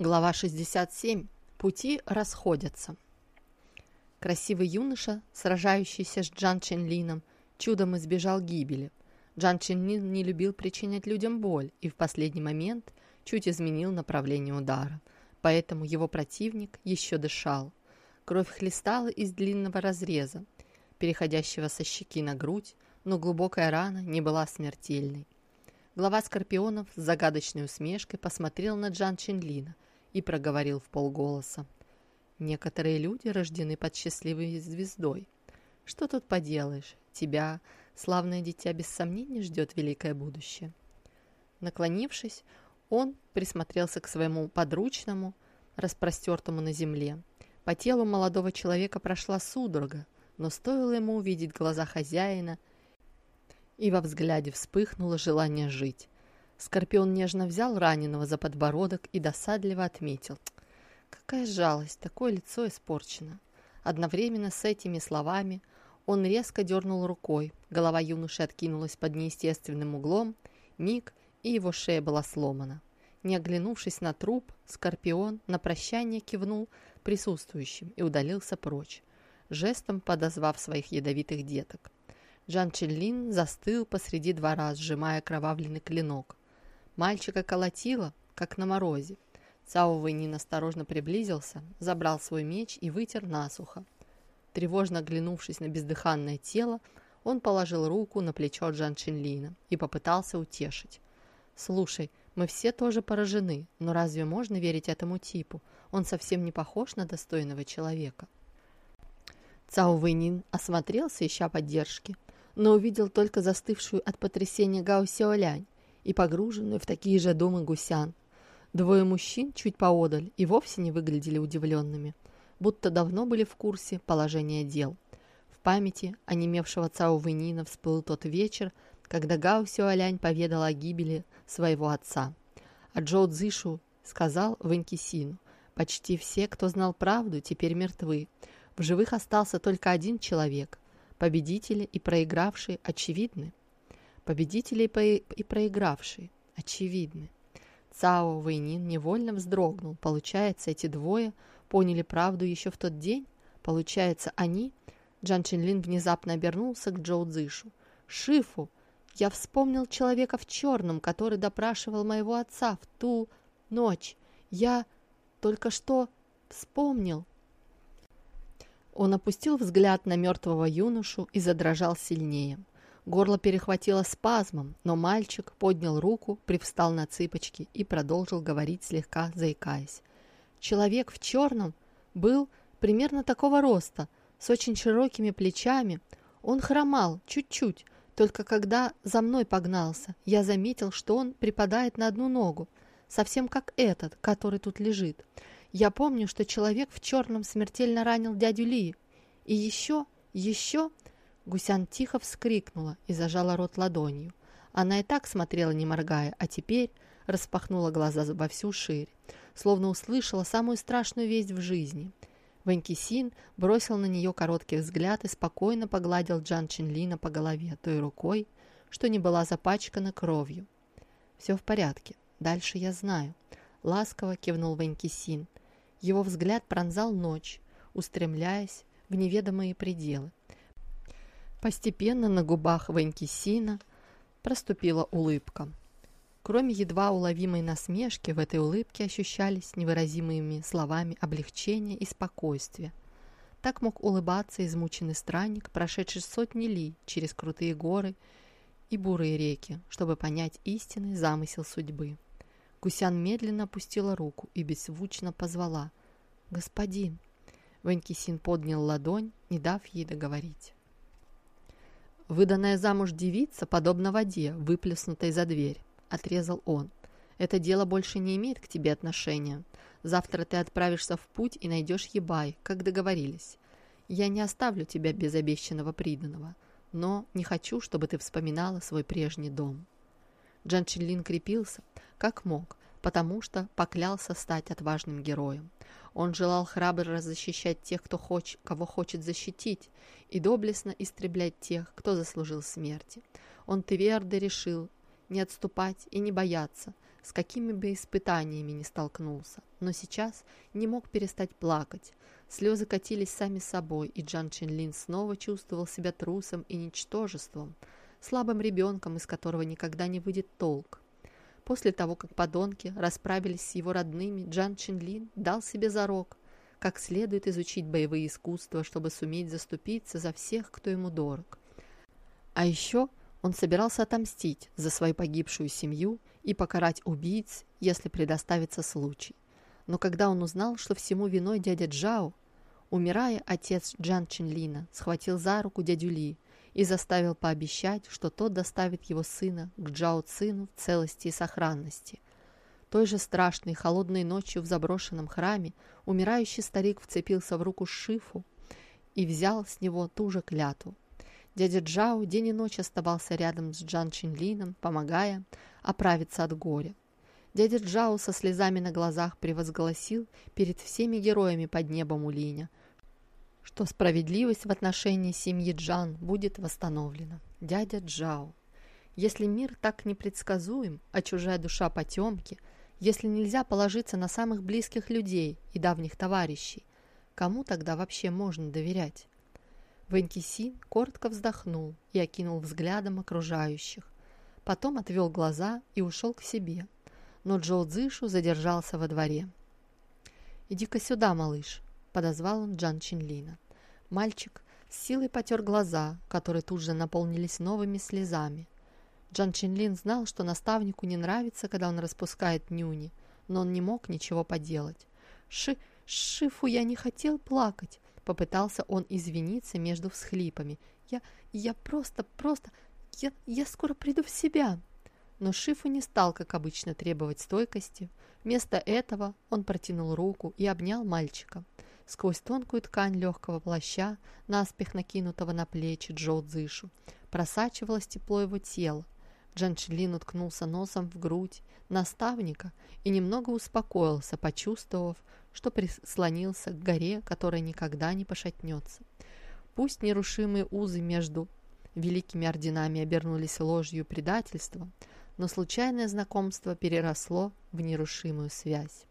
Глава 67. Пути расходятся. Красивый юноша, сражающийся с Джан Ченлином, чудом избежал гибели. Джан Ченлин не любил причинять людям боль и в последний момент чуть изменил направление удара. Поэтому его противник еще дышал. Кровь хлестала из длинного разреза, переходящего со щеки на грудь, но глубокая рана не была смертельной. Глава Скорпионов с загадочной усмешкой посмотрел на Джан Ченлина – и проговорил в полголоса. «Некоторые люди рождены под счастливой звездой. Что тут поделаешь? Тебя, славное дитя, без сомнения ждет великое будущее». Наклонившись, он присмотрелся к своему подручному, распростертому на земле. По телу молодого человека прошла судорога, но стоило ему увидеть глаза хозяина, и во взгляде вспыхнуло желание жить. Скорпион нежно взял раненого за подбородок и досадливо отметил. Какая жалость, такое лицо испорчено. Одновременно с этими словами он резко дернул рукой. Голова юноши откинулась под неестественным углом. Миг, и его шея была сломана. Не оглянувшись на труп, Скорпион на прощание кивнул присутствующим и удалился прочь, жестом подозвав своих ядовитых деток. Джан Челлин застыл посреди двора, сжимая кровавленный клинок. Мальчика колотило, как на морозе. Цао Вэйнин осторожно приблизился, забрал свой меч и вытер насухо. Тревожно оглянувшись на бездыханное тело, он положил руку на плечо Джан Чинлина и попытался утешить. «Слушай, мы все тоже поражены, но разве можно верить этому типу? Он совсем не похож на достойного человека». Цао Вэйнин осмотрелся, ища поддержки, но увидел только застывшую от потрясения Гао Сяолянь и погруженную в такие же дома гусян. Двое мужчин чуть поодаль и вовсе не выглядели удивленными, будто давно были в курсе положения дел. В памяти онемевшего Цао Вэнина всплыл тот вечер, когда Гао Сюалянь поведал о гибели своего отца. А Джоу Цзишу сказал Вэнькисину, почти все, кто знал правду, теперь мертвы. В живых остался только один человек. Победители и проигравшие очевидны. Победители и проигравшие очевидны. Цао Вэйнин невольно вздрогнул. Получается, эти двое поняли правду еще в тот день? Получается, они... Джан Чинлин внезапно обернулся к Джоу Цзышу. «Шифу! Я вспомнил человека в черном, который допрашивал моего отца в ту ночь. Я только что вспомнил». Он опустил взгляд на мертвого юношу и задрожал сильнее. Горло перехватило спазмом, но мальчик поднял руку, привстал на цыпочки и продолжил говорить, слегка заикаясь. Человек в черном был примерно такого роста, с очень широкими плечами. Он хромал чуть-чуть, только когда за мной погнался, я заметил, что он припадает на одну ногу, совсем как этот, который тут лежит. Я помню, что человек в черном смертельно ранил дядю Ли. И еще, еще Гусян тихо вскрикнула и зажала рот ладонью. Она и так смотрела, не моргая, а теперь распахнула глаза во всю ширь, словно услышала самую страшную весть в жизни. Ванькисин бросил на нее короткий взгляд и спокойно погладил Джан Чинлина по голове той рукой, что не была запачкана кровью. «Все в порядке. Дальше я знаю», — ласково кивнул Ванькисин. Его взгляд пронзал ночь, устремляясь в неведомые пределы. Постепенно на губах Венкисина проступила улыбка. Кроме едва уловимой насмешки, в этой улыбке ощущались невыразимыми словами облегчения и спокойствия. Так мог улыбаться измученный странник, прошедший сотни ли через крутые горы и бурые реки, чтобы понять истинный замысел судьбы. Гусян медленно опустила руку и беззвучно позвала «Господин!». Венкисин поднял ладонь, не дав ей договорить. «Выданная замуж девица, подобно воде, выплеснутой за дверь», — отрезал он. «Это дело больше не имеет к тебе отношения. Завтра ты отправишься в путь и найдешь Ебай, как договорились. Я не оставлю тебя без обещанного приданого, но не хочу, чтобы ты вспоминала свой прежний дом». Джан Чинлин крепился, как мог, потому что поклялся стать отважным героем. Он желал храбро защищать тех, кто хоч, кого хочет защитить, и доблестно истреблять тех, кто заслужил смерти. Он твердо решил не отступать и не бояться, с какими бы испытаниями не столкнулся, но сейчас не мог перестать плакать. Слезы катились сами собой, и Джан Чинлин снова чувствовал себя трусом и ничтожеством, слабым ребенком, из которого никогда не выйдет толк. После того, как подонки расправились с его родными, Джан Чинлин дал себе зарок, как следует изучить боевые искусства, чтобы суметь заступиться за всех, кто ему дорог. А еще он собирался отомстить за свою погибшую семью и покарать убийц, если предоставится случай. Но когда он узнал, что всему виной дядя Джао, умирая, отец Джан Чинлина схватил за руку дядю Ли и заставил пообещать, что тот доставит его сына к Джао Цину в целости и сохранности. Той же страшной холодной ночью в заброшенном храме умирающий старик вцепился в руку Шифу и взял с него ту же клятву. Дядя Джао день и ночь оставался рядом с Джан Чинлином, помогая оправиться от горя. Дядя Джао со слезами на глазах превозгласил перед всеми героями под небом Улиня, что справедливость в отношении семьи Джан будет восстановлена. Дядя Джао. Если мир так непредсказуем, а чужая душа потемки – если нельзя положиться на самых близких людей и давних товарищей, кому тогда вообще можно доверять? Ванькисин коротко вздохнул и окинул взглядом окружающих. Потом отвел глаза и ушел к себе. Но Джоу Цзышу задержался во дворе. «Иди-ка сюда, малыш», — подозвал он Джан Чинлина. Мальчик с силой потер глаза, которые тут же наполнились новыми слезами. Джан Чинлин знал, что наставнику не нравится, когда он распускает нюни, но он не мог ничего поделать. «Ши... Шифу, я не хотел плакать!» Попытался он извиниться между всхлипами. «Я... я просто... просто... я... я скоро приду в себя!» Но Шифу не стал, как обычно, требовать стойкости. Вместо этого он протянул руку и обнял мальчика. Сквозь тонкую ткань легкого плаща, наспех накинутого на плечи Джоу Цзышу, просачивалось тепло его тела, Джанчелин уткнулся носом в грудь наставника и немного успокоился, почувствовав, что прислонился к горе, которая никогда не пошатнется. Пусть нерушимые узы между великими орденами обернулись ложью предательства, но случайное знакомство переросло в нерушимую связь.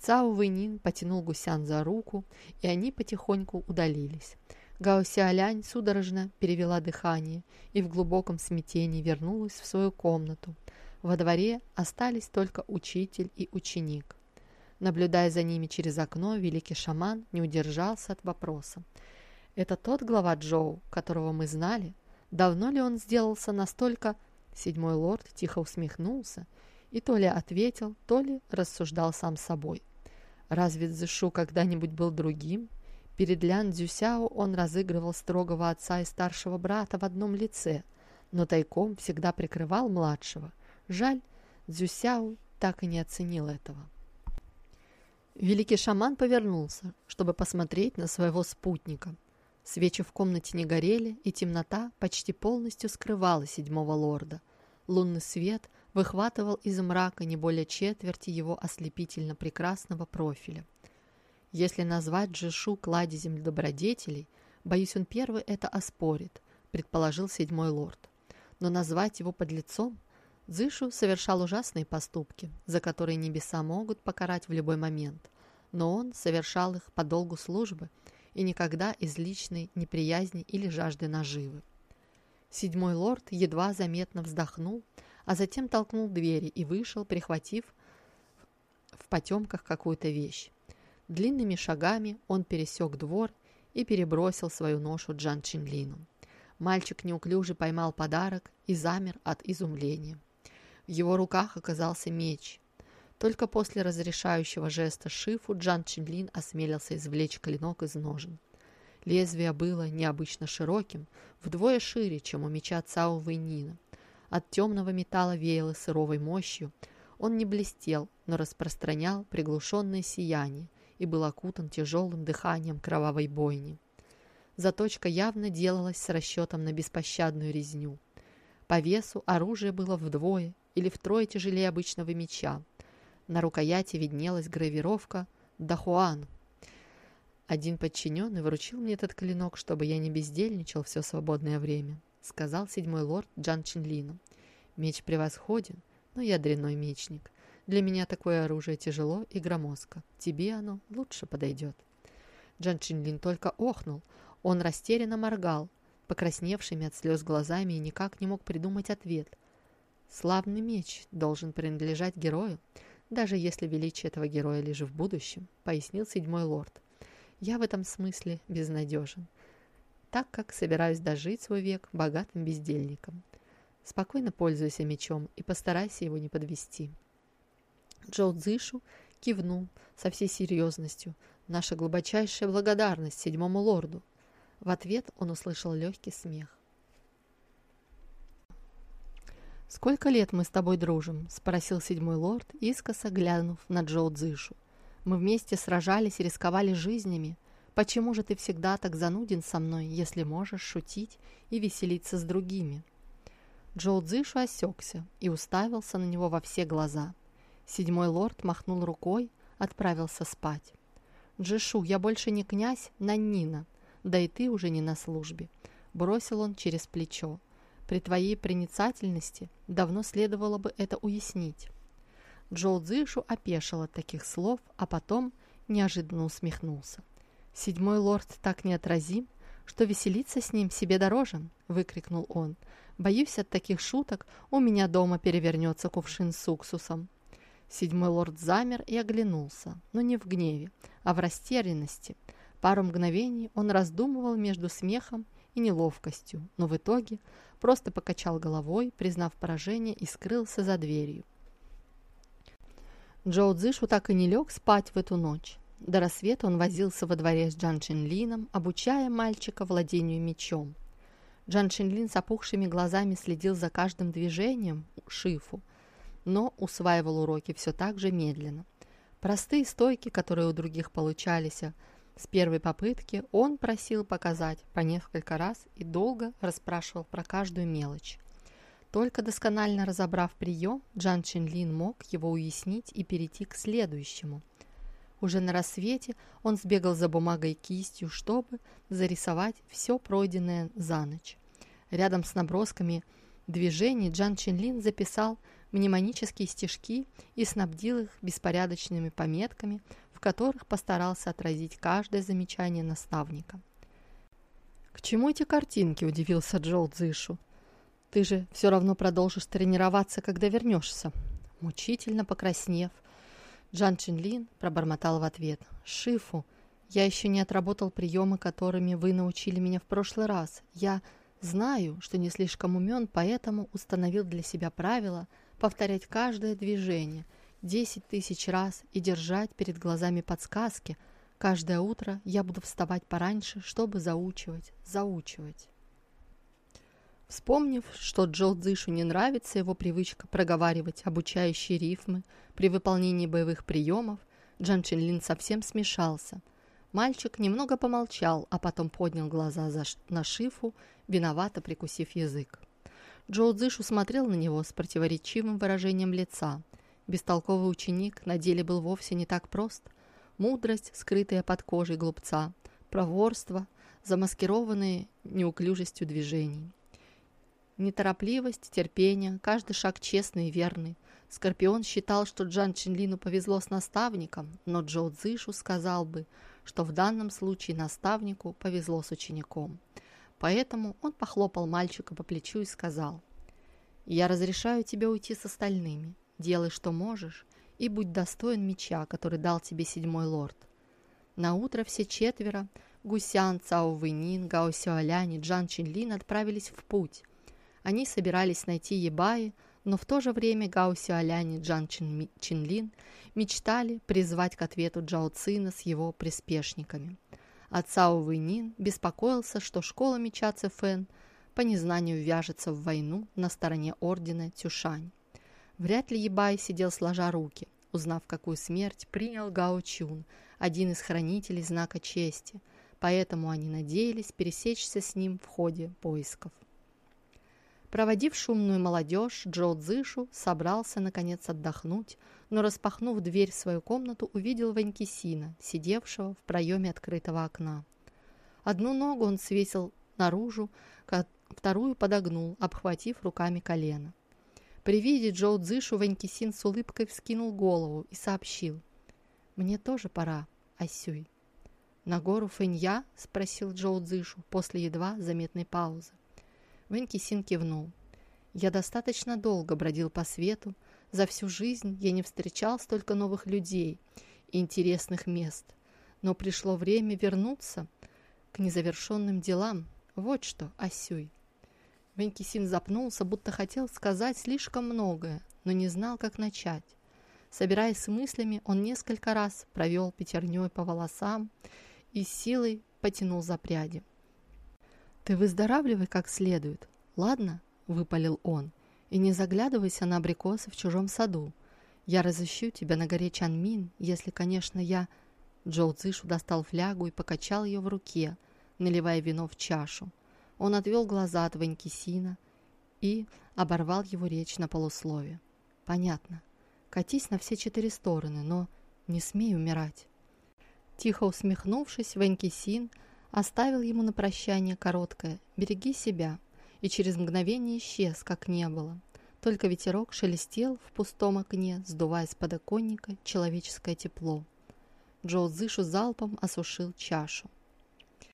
Цао Вэнин потянул Гусян за руку, и они потихоньку удалились. Гао Сиалянь судорожно перевела дыхание и в глубоком смятении вернулась в свою комнату. Во дворе остались только учитель и ученик. Наблюдая за ними через окно, великий шаман не удержался от вопроса. «Это тот глава Джоу, которого мы знали? Давно ли он сделался настолько...» Седьмой лорд тихо усмехнулся и то ли ответил, то ли рассуждал сам собой. «Разве Цзышу когда-нибудь был другим?» Перед Лян Цзюсяо он разыгрывал строгого отца и старшего брата в одном лице, но тайком всегда прикрывал младшего. Жаль, Цзюсяо так и не оценил этого. Великий шаман повернулся, чтобы посмотреть на своего спутника. Свечи в комнате не горели, и темнота почти полностью скрывала седьмого лорда. Лунный свет выхватывал из мрака не более четверти его ослепительно прекрасного профиля. Если назвать Джишу кладезем добродетелей, боюсь, он первый это оспорит, предположил седьмой лорд. Но назвать его подлецом Зышу совершал ужасные поступки, за которые небеса могут покарать в любой момент, но он совершал их по долгу службы и никогда из личной неприязни или жажды наживы. Седьмой лорд едва заметно вздохнул, а затем толкнул двери и вышел, прихватив в потемках какую-то вещь. Длинными шагами он пересек двор и перебросил свою ношу Джан Чинлину. Мальчик неуклюже поймал подарок и замер от изумления. В его руках оказался меч. Только после разрешающего жеста Шифу Джан Чинлин осмелился извлечь клинок из ножен. Лезвие было необычно широким, вдвое шире, чем у меча Цао Вэйнина. От темного металла веяло сыровой мощью. Он не блестел, но распространял приглушенное сияние, и был окутан тяжелым дыханием кровавой бойни. Заточка явно делалась с расчетом на беспощадную резню. По весу оружие было вдвое или втрое тяжелее обычного меча. На рукояти виднелась гравировка «Дахуан». «Один подчиненный вручил мне этот клинок, чтобы я не бездельничал все свободное время», сказал седьмой лорд Джан Чинлину. «Меч превосходен, но я дрянной мечник. Для меня такое оружие тяжело и громоздко. Тебе оно лучше подойдет». Джан Чинлин только охнул. Он растерянно моргал, покрасневшими от слез глазами и никак не мог придумать ответ. «Славный меч должен принадлежать герою, даже если величие этого героя лишь в будущем», — пояснил седьмой лорд. «Я в этом смысле безнадежен, так как собираюсь дожить свой век богатым бездельником. Спокойно пользуйся мечом и постарайся его не подвести». Джоу Цзышу кивнул со всей серьезностью. «Наша глубочайшая благодарность седьмому лорду. В ответ он услышал легкий смех. «Сколько лет мы с тобой дружим?» – спросил седьмой лорд, искоса глянув на Джоу Цзышу. «Мы вместе сражались и рисковали жизнями. Почему же ты всегда так зануден со мной, если можешь шутить и веселиться с другими?» Джоу Цзышу осекся и уставился на него во все глаза. Седьмой лорд махнул рукой, отправился спать. «Джишу, я больше не князь Наннина да и ты уже не на службе», — бросил он через плечо. «При твоей проницательности давно следовало бы это уяснить». Джоу Цзышу опешил от таких слов, а потом неожиданно усмехнулся. «Седьмой лорд так неотразим, что веселиться с ним себе дороже!» — выкрикнул он. «Боюсь, от таких шуток у меня дома перевернется кувшин с уксусом». Седьмой лорд замер и оглянулся, но не в гневе, а в растерянности — Пару мгновений он раздумывал между смехом и неловкостью, но в итоге просто покачал головой, признав поражение и скрылся за дверью. Джоу Цзышу так и не лег спать в эту ночь. До рассвета он возился во дворе с Джан Чинлином, обучая мальчика владению мечом. Джан Чинлин с опухшими глазами следил за каждым движением Шифу, но усваивал уроки все так же медленно. Простые стойки, которые у других получались, с первой попытки он просил показать по несколько раз и долго расспрашивал про каждую мелочь. Только досконально разобрав прием, Джан Чинлин мог его уяснить и перейти к следующему. Уже на рассвете он сбегал за бумагой и кистью, чтобы зарисовать все пройденное за ночь. Рядом с набросками движений Джан Чинлин записал мнемонические стишки и снабдил их беспорядочными пометками, в которых постарался отразить каждое замечание наставника. «К чему эти картинки?» – удивился Джоу Цзышу. «Ты же все равно продолжишь тренироваться, когда вернешься». Мучительно покраснев, Джан Чинлин пробормотал в ответ. «Шифу, я еще не отработал приемы, которыми вы научили меня в прошлый раз. Я знаю, что не слишком умен, поэтому установил для себя правило повторять каждое движение – десять тысяч раз и держать перед глазами подсказки. Каждое утро я буду вставать пораньше, чтобы заучивать, заучивать. Вспомнив, что Джо Дзышу не нравится его привычка проговаривать обучающие рифмы при выполнении боевых приемов, Джан Чинлин совсем смешался. Мальчик немного помолчал, а потом поднял глаза за на Шифу, виновато прикусив язык. Джоу Цзышу смотрел на него с противоречивым выражением лица. Бестолковый ученик на деле был вовсе не так прост. Мудрость, скрытая под кожей глупца, проворство, замаскированные неуклюжестью движений. Неторопливость, терпение, каждый шаг честный и верный. Скорпион считал, что Джан Чинлину повезло с наставником, но Джо Цзышу сказал бы, что в данном случае наставнику повезло с учеником. Поэтому он похлопал мальчика по плечу и сказал, «Я разрешаю тебе уйти с остальными. Делай, что можешь, и будь достоин меча, который дал тебе седьмой лорд. На утро все четверо Гусян, Цао Вэнин, Гао Сюалянь и Джан Чинлин отправились в путь. Они собирались найти Ебаи, но в то же время Гао Сюалянь и Джан Чин, Чинлин мечтали призвать к ответу Джао Цина с его приспешниками. А Цао Вэнин беспокоился, что школа меча Цефэн по незнанию вяжется в войну на стороне ордена Тюшань. Вряд ли Ебай сидел сложа руки, узнав, какую смерть принял Гао Чун, один из хранителей знака чести, поэтому они надеялись пересечься с ним в ходе поисков. Проводив шумную молодежь, Джо Цзышу собрался, наконец, отдохнуть, но, распахнув дверь в свою комнату, увидел Ванькисина, сидевшего в проеме открытого окна. Одну ногу он свесил наружу, вторую подогнул, обхватив руками колено. При виде Джоу Цзышу Ванькисин с улыбкой вскинул голову и сообщил. «Мне тоже пора, Асюй». «На гору Фэнья?» – спросил Джоу Цзышу после едва заметной паузы. Ванькисин кивнул. «Я достаточно долго бродил по свету. За всю жизнь я не встречал столько новых людей и интересных мест. Но пришло время вернуться к незавершенным делам. Вот что, Асюй». Венкисин запнулся, будто хотел сказать слишком многое, но не знал, как начать. Собираясь с мыслями, он несколько раз провел пятерней по волосам и силой потянул за пряди. «Ты выздоравливай как следует, ладно?» – выпалил он. «И не заглядывайся на абрикосы в чужом саду. Я разыщу тебя на горе Чанмин, если, конечно, я...» Джоу Цзышу достал флягу и покачал ее в руке, наливая вино в чашу. Он отвел глаза от Ванькисина и оборвал его речь на полуслове. «Понятно. Катись на все четыре стороны, но не смей умирать». Тихо усмехнувшись, Ванькисин оставил ему на прощание короткое «береги себя» и через мгновение исчез, как не было. Только ветерок шелестел в пустом окне, сдувая с подоконника человеческое тепло. Джоу Зышу залпом осушил чашу.